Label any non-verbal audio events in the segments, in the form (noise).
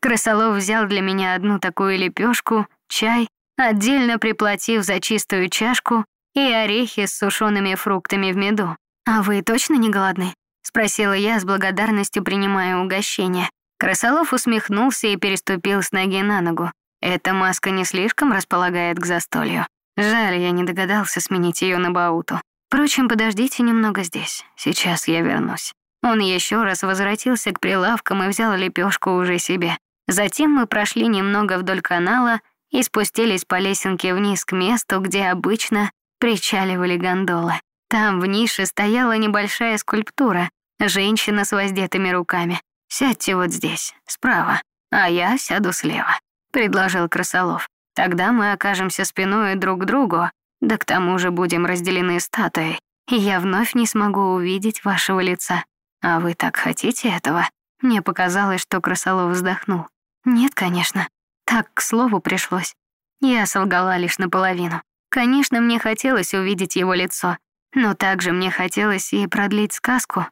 Крысолов взял для меня одну такую лепешку, чай, отдельно приплатив за чистую чашку и орехи с сушеными фруктами в меду. «А вы точно не голодны?» — спросила я с благодарностью, принимая угощение. Крысолов усмехнулся и переступил с ноги на ногу. Эта маска не слишком располагает к застолью. Жаль, я не догадался сменить ее на Бауту. Впрочем, подождите немного здесь. Сейчас я вернусь. Он еще раз возвратился к прилавкам и взял лепешку уже себе. Затем мы прошли немного вдоль канала и спустились по лесенке вниз к месту, где обычно причаливали гондолы. Там в нише стояла небольшая скульптура, женщина с воздетыми руками. «Сядьте вот здесь, справа, а я сяду слева», — предложил Красолов. «Тогда мы окажемся спиной друг к другу, да к тому же будем разделены статуей, и я вновь не смогу увидеть вашего лица. А вы так хотите этого?» Мне показалось, что Красолов вздохнул. «Нет, конечно. Так, к слову, пришлось. Я солгала лишь наполовину. Конечно, мне хотелось увидеть его лицо, но также мне хотелось и продлить сказку.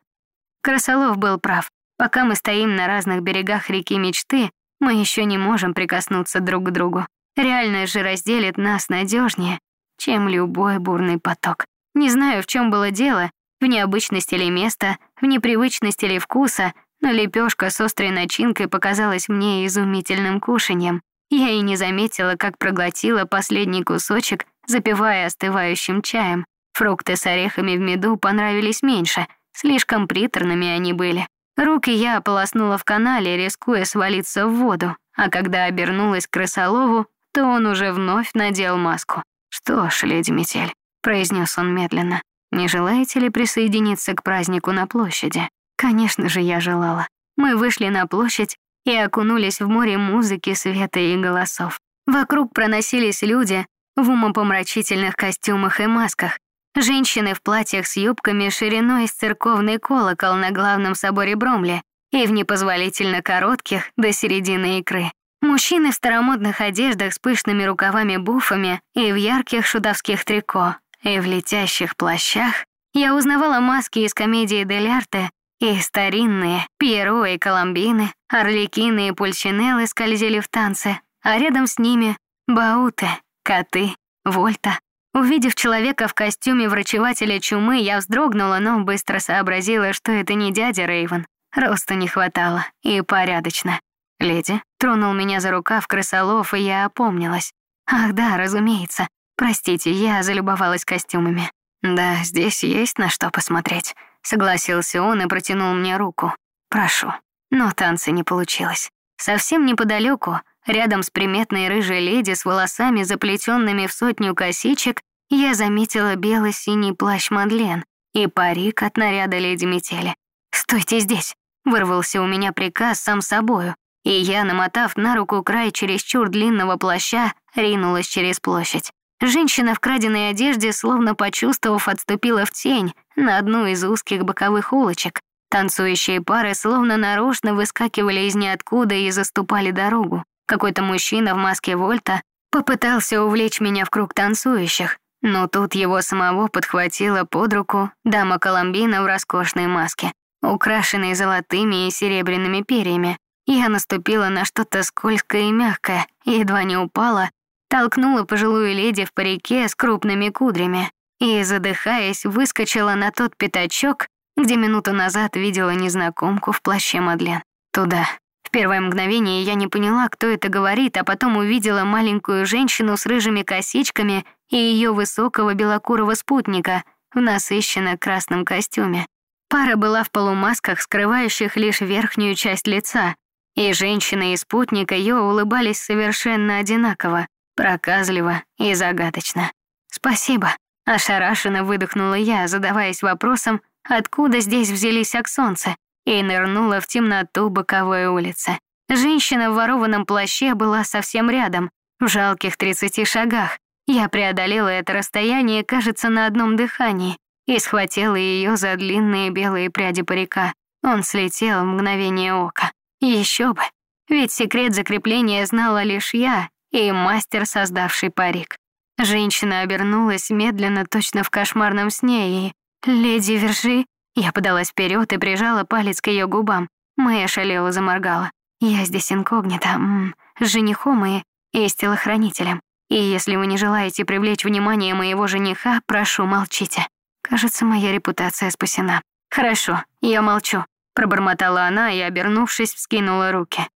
Красолов был прав. Пока мы стоим на разных берегах реки мечты, мы еще не можем прикоснуться друг к другу. Реальность же разделит нас надежнее, чем любой бурный поток. Не знаю, в чем было дело, в необычности ли места, в непривычности ли вкуса, но лепешка с острой начинкой показалась мне изумительным кушаньем. Я и не заметила, как проглотила последний кусочек, запивая остывающим чаем. Фрукты с орехами в меду понравились меньше, слишком приторными они были. Руки я ополоснула в канале, рискуя свалиться в воду, а когда обернулась к крысолову, то он уже вновь надел маску. «Что ж, леди Метель», — произнес он медленно, «не желаете ли присоединиться к празднику на площади?» Конечно же, я желала. Мы вышли на площадь и окунулись в море музыки, света и голосов. Вокруг проносились люди в умопомрачительных костюмах и масках, Женщины в платьях с юбками шириной с церковный колокол на главном соборе Бромли и в непозволительно коротких до середины икры. Мужчины в старомодных одеждах с пышными рукавами-буфами и в ярких шутовских трико, и в летящих плащах. Я узнавала маски из комедии Дель Арте и старинные Пьеро и Коломбины, Орликины и Пульчинеллы скользили в танце, а рядом с ними Бауты, Коты, Вольта, Увидев человека в костюме врачевателя чумы, я вздрогнула, но быстро сообразила, что это не дядя Рейвен. Роста не хватало, и порядочно. Леди тронул меня за рукав крысолов, и я опомнилась. Ах да, разумеется. Простите, я залюбовалась костюмами. Да, здесь есть на что посмотреть. Согласился он и протянул мне руку. Прошу. Но танцы не получилось. Совсем неподалеку, рядом с приметной рыжей леди с волосами, заплетенными в сотню косичек, я заметила бело-синий плащ Мадлен и парик от наряда леди Метели. «Стойте здесь!» — вырвался у меня приказ сам собою, и я, намотав на руку край чересчур длинного плаща, ринулась через площадь. Женщина в краденой одежде, словно почувствовав, отступила в тень на одну из узких боковых улочек. Танцующие пары словно нарочно выскакивали из ниоткуда и заступали дорогу. Какой-то мужчина в маске Вольта попытался увлечь меня в круг танцующих, но тут его самого подхватила под руку дама Коломбина в роскошной маске, украшенной золотыми и серебряными перьями. Я наступила на что-то скользкое и мягкое, едва не упала, толкнула пожилую леди в парике с крупными кудрями и, задыхаясь, выскочила на тот пятачок, где минуту назад видела незнакомку в плаще Мадлен. Туда. В первое мгновение я не поняла, кто это говорит, а потом увидела маленькую женщину с рыжими косичками и ее высокого белокурого спутника в насыщенно красном костюме. Пара была в полумасках, скрывающих лишь верхнюю часть лица, и женщина и спутник ее улыбались совершенно одинаково, проказливо и загадочно. «Спасибо», — ошарашенно выдохнула я, задаваясь вопросом, откуда здесь взялись аксонцы, и нырнула в темноту боковой улицы. Женщина в ворованном плаще была совсем рядом, в жалких 30 шагах, я преодолела это расстояние, кажется, на одном дыхании, и схватила ее за длинные белые пряди парика. Он слетел в мгновение ока. Еще бы, ведь секрет закрепления знала лишь я и мастер, создавший парик. Женщина обернулась медленно, точно в кошмарном сне, и... «Леди, верши!» Я подалась вперед и прижала палец к ее губам. Моя шалела заморгала. Я здесь инкогнито, м -м, с женихом и, и с телохранителем. И если вы не желаете привлечь внимание моего жениха, прошу, молчите. Кажется, моя репутация спасена. Хорошо, я молчу, пробормотала она и, обернувшись, вскинула руки.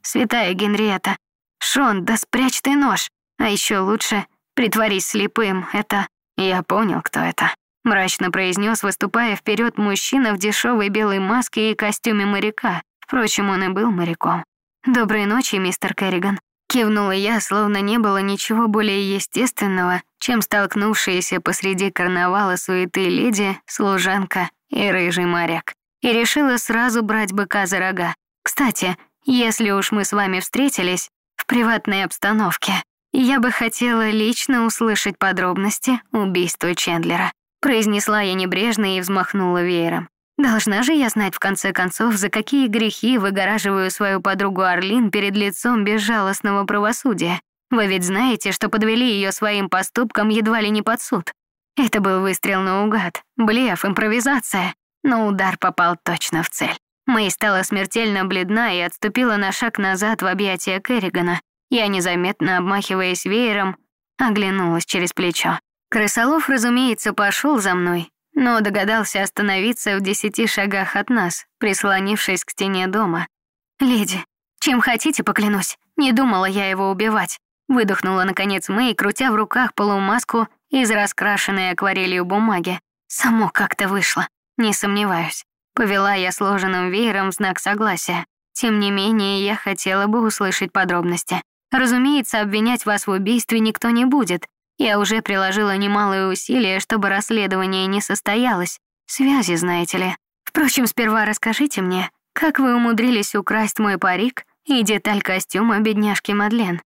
Святая Генриетта, Шон, да спрячь ты нож. А еще лучше притворись слепым. Это я понял, кто это. Мрачно произнес, выступая вперед мужчина в дешевой белой маске и костюме моряка. Впрочем, он и был моряком. «Доброй ночи, мистер Керриган», Кивнула я, словно не было ничего более естественного, чем столкнувшиеся посреди карнавала суеты леди, служанка и рыжий моряк. И решила сразу брать быка за рога. Кстати, если уж мы с вами встретились в приватной обстановке, я бы хотела лично услышать подробности убийства Чендлера. Произнесла я небрежно и взмахнула веером. Должна же я знать в конце концов, за какие грехи выгораживаю свою подругу Орлин перед лицом безжалостного правосудия. Вы ведь знаете, что подвели ее своим поступком едва ли не под суд. Это был выстрел наугад, блеф, импровизация. Но удар попал точно в цель. Мэй стала смертельно бледна и отступила на шаг назад в объятия Керригана. Я, незаметно обмахиваясь веером, оглянулась через плечо. Крысолов, разумеется, пошел за мной, но догадался остановиться в десяти шагах от нас, прислонившись к стене дома. «Леди, чем хотите, поклянусь, не думала я его убивать», выдохнула, наконец, Мэй, крутя в руках полумаску из раскрашенной акварелью бумаги. Само как-то вышло, не сомневаюсь. Повела я сложенным веером в знак согласия. Тем не менее, я хотела бы услышать подробности. Разумеется, обвинять вас в убийстве никто не будет, я уже приложила немалые усилия, чтобы расследование не состоялось. Связи, знаете ли. Впрочем, сперва расскажите мне, как вы умудрились украсть мой парик и деталь костюма бедняжки Мадлен.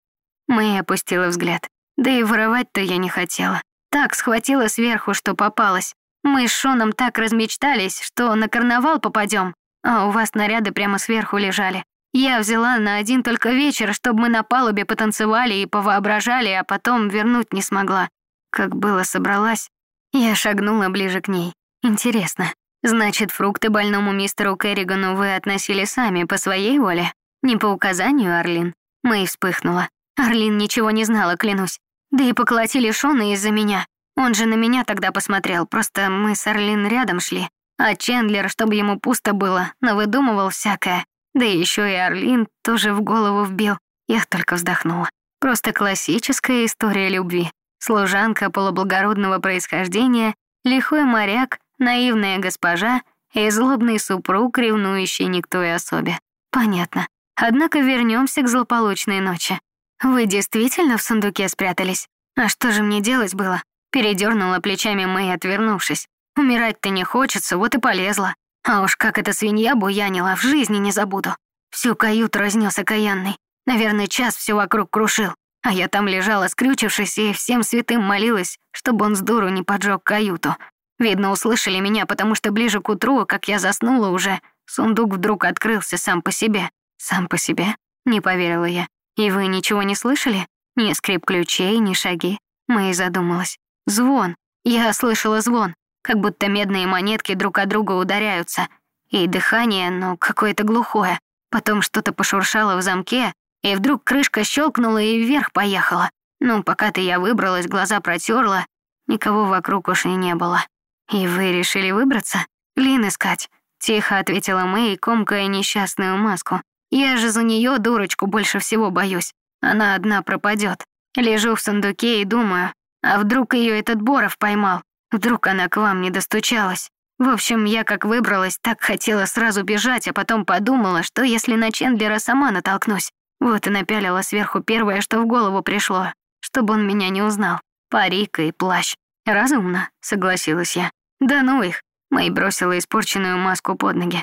Мэй опустила взгляд. Да и воровать-то я не хотела. Так схватила сверху, что попалась. Мы с Шоном так размечтались, что на карнавал попадем, а у вас наряды прямо сверху лежали. Я взяла на один только вечер, чтобы мы на палубе потанцевали и повоображали, а потом вернуть не смогла. Как было собралась, я шагнула ближе к ней. Интересно, значит, фрукты больному мистеру Керригану вы относили сами по своей воле? Не по указанию, Орлин? Мэй вспыхнула. Орлин ничего не знала, клянусь. Да и поколотили Шона из-за меня. Он же на меня тогда посмотрел, просто мы с Орлин рядом шли. А Чендлер, чтобы ему пусто было, навыдумывал всякое. Да еще и Орлин тоже в голову вбил. Я только вздохнула. Просто классическая история любви. Служанка полублагородного происхождения, лихой моряк, наивная госпожа и злобный супруг, ревнующий никто и особе. Понятно. Однако вернемся к злополучной ночи. Вы действительно в сундуке спрятались? А что же мне делать было? Передернула плечами Мэй, отвернувшись. Умирать-то не хочется, вот и полезла. А уж как эта свинья буянила, в жизни не забуду. Всю каюту разнес окаянный. Наверное, час все вокруг крушил. А я там лежала, скрючившись, и всем святым молилась, чтобы он с дуру не поджег каюту. Видно, услышали меня, потому что ближе к утру, как я заснула уже, сундук вдруг открылся сам по себе. Сам по себе? Не поверила я. И вы ничего не слышали? Ни скрип ключей, ни шаги. Мэй задумалась. Звон. Я слышала звон как будто медные монетки друг от друга ударяются. И дыхание, но какое-то глухое. Потом что-то пошуршало в замке, и вдруг крышка щелкнула и вверх поехала. Ну, пока-то я выбралась, глаза протерла, никого вокруг уж и не было. «И вы решили выбраться? Лин искать?» Тихо ответила Мэй, комкая несчастную маску. «Я же за нее дурочку больше всего боюсь. Она одна пропадет. Лежу в сундуке и думаю, а вдруг ее этот Боров поймал? Вдруг она к вам не достучалась. В общем, я как выбралась, так хотела сразу бежать, а потом подумала, что если на Чендлера сама натолкнусь. Вот и напялила сверху первое, что в голову пришло, чтобы он меня не узнал. Парик и плащ. Разумно, согласилась я. Да ну их. Мэй бросила испорченную маску под ноги.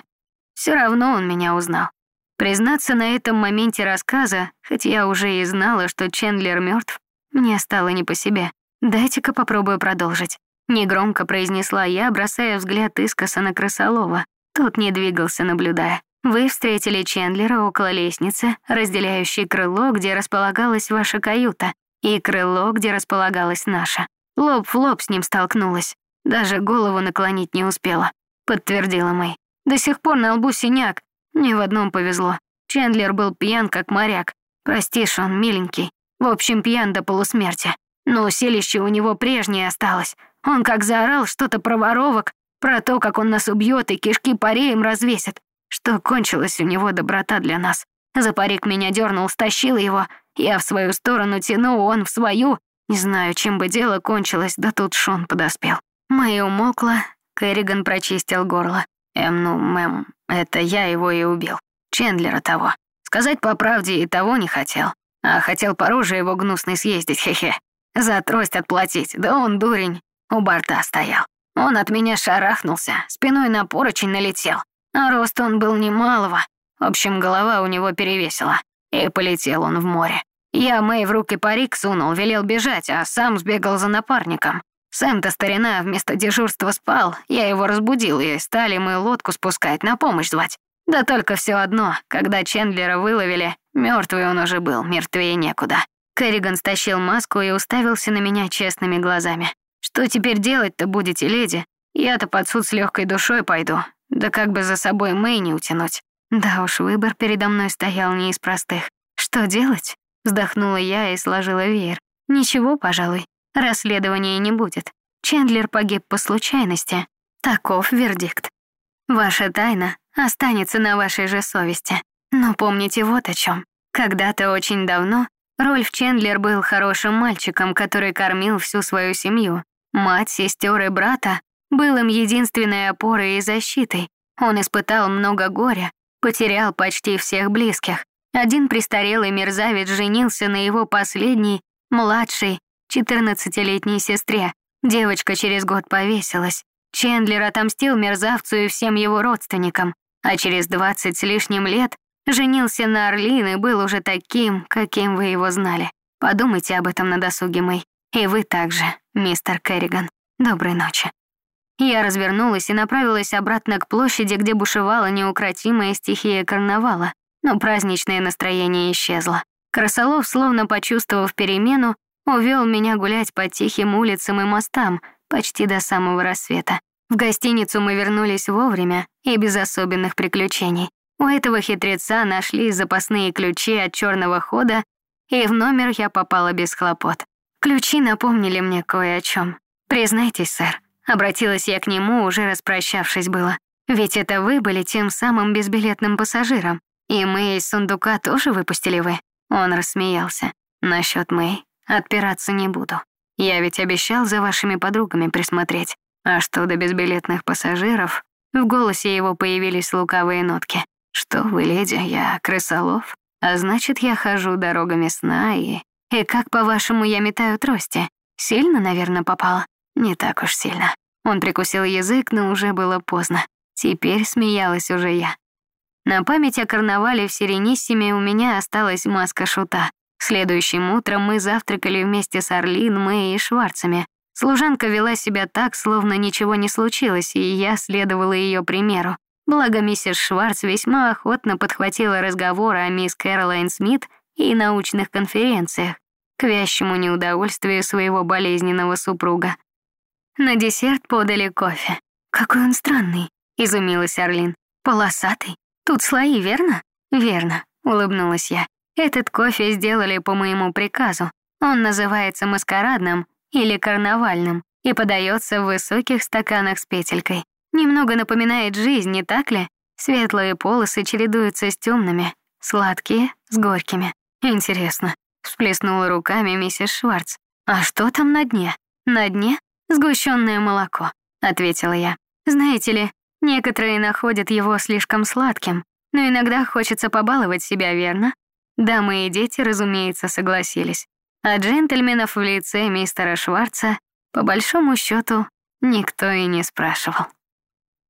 Все равно он меня узнал. Признаться на этом моменте рассказа, хоть я уже и знала, что Чендлер мертв, мне стало не по себе. Дайте-ка попробую продолжить. Негромко произнесла я, бросая взгляд искоса на крысолова. Тот не двигался, наблюдая. Вы встретили Чендлера около лестницы, разделяющей крыло, где располагалась ваша каюта, и крыло, где располагалась наша. Лоб в лоб с ним столкнулась. Даже голову наклонить не успела. Подтвердила Мэй. До сих пор на лбу синяк. Мне в одном повезло. Чендлер был пьян, как моряк. Прости, Шон, миленький. В общем, пьян до полусмерти. Но селище у него прежнее осталось. Он как заорал что-то про воровок, про то, как он нас убьет и кишки пареем развесит, что кончилась у него доброта для нас. За парик меня дернул, стащил его. Я в свою сторону тяну, он в свою. Не знаю, чем бы дело кончилось, да тут Шон подоспел. Мэй умолкла, Керриган прочистил горло. Эм, ну, мэм, это я его и убил. Чендлера того. Сказать по правде и того не хотел. А хотел по роже его гнусный съездить, (laughs) хе-хе. За трость отплатить, да он дурень. У борта стоял. Он от меня шарахнулся, спиной на поручень налетел. А рост он был немалого. В общем, голова у него перевесила. И полетел он в море. Я Мэй в руки парик сунул, велел бежать, а сам сбегал за напарником. Сэм-то старина вместо дежурства спал, я его разбудил, и стали мы лодку спускать, на помощь звать. Да только все одно, когда Чендлера выловили, мертвый он уже был, мертвее некуда. Керриган стащил маску и уставился на меня честными глазами. «Что теперь делать-то будете, леди? Я-то под суд с легкой душой пойду. Да как бы за собой Мэй не утянуть». Да уж, выбор передо мной стоял не из простых. «Что делать?» Вздохнула я и сложила веер. «Ничего, пожалуй. Расследования не будет. Чендлер погиб по случайности. Таков вердикт. Ваша тайна останется на вашей же совести. Но помните вот о чем. Когда-то очень давно Рольф Чендлер был хорошим мальчиком, который кормил всю свою семью. Мать, сестер и брата был им единственной опорой и защитой. Он испытал много горя, потерял почти всех близких. Один престарелый мерзавец женился на его последней, младшей, 14-летней сестре. Девочка через год повесилась. Чендлер отомстил мерзавцу и всем его родственникам, а через 20 с лишним лет женился на Орлин и был уже таким, каким вы его знали. Подумайте об этом на досуге, Мэй. И вы также, мистер Керриган. Доброй ночи. Я развернулась и направилась обратно к площади, где бушевала неукротимая стихия карнавала, но праздничное настроение исчезло. Красолов, словно почувствовав перемену, увел меня гулять по тихим улицам и мостам почти до самого рассвета. В гостиницу мы вернулись вовремя и без особенных приключений. У этого хитреца нашли запасные ключи от черного хода, и в номер я попала без хлопот. Ключи напомнили мне кое о чем. Признайтесь, сэр, обратилась я к нему, уже распрощавшись было. Ведь это вы были тем самым безбилетным пассажиром. И мы из сундука тоже выпустили вы. Он рассмеялся. Насчет Мэй Отпираться не буду. Я ведь обещал за вашими подругами присмотреть. А что до безбилетных пассажиров, в голосе его появились лукавые нотки. Что вы, леди, я крысолов, а значит, я хожу дорогами сна и... И как, по-вашему, я метаю трости? Сильно, наверное, попала? Не так уж сильно. Он прикусил язык, но уже было поздно. Теперь смеялась уже я. На память о карнавале в Сирениссиме у меня осталась маска шута. Следующим утром мы завтракали вместе с Орлин, Мэй и Шварцами. Служанка вела себя так, словно ничего не случилось, и я следовала ее примеру. Благо миссис Шварц весьма охотно подхватила разговоры о мисс Кэролайн Смит и научных конференциях, вящему неудовольствию своего болезненного супруга. На десерт подали кофе. «Какой он странный», — изумилась Орлин. «Полосатый. Тут слои, верно?» «Верно», — улыбнулась я. Этот кофе сделали по моему приказу. Он называется маскарадным или карнавальным и подается в высоких стаканах с петелькой. Немного напоминает жизнь, не так ли? Светлые полосы чередуются с темными, сладкие с горькими. Интересно, всплеснула руками миссис Шварц. А что там на дне? На дне сгущенное молоко, ответила я. Знаете ли, некоторые находят его слишком сладким, но иногда хочется побаловать себя, верно? Дамы и дети, разумеется, согласились. А джентльменов в лице мистера Шварца, по большому счету, никто и не спрашивал.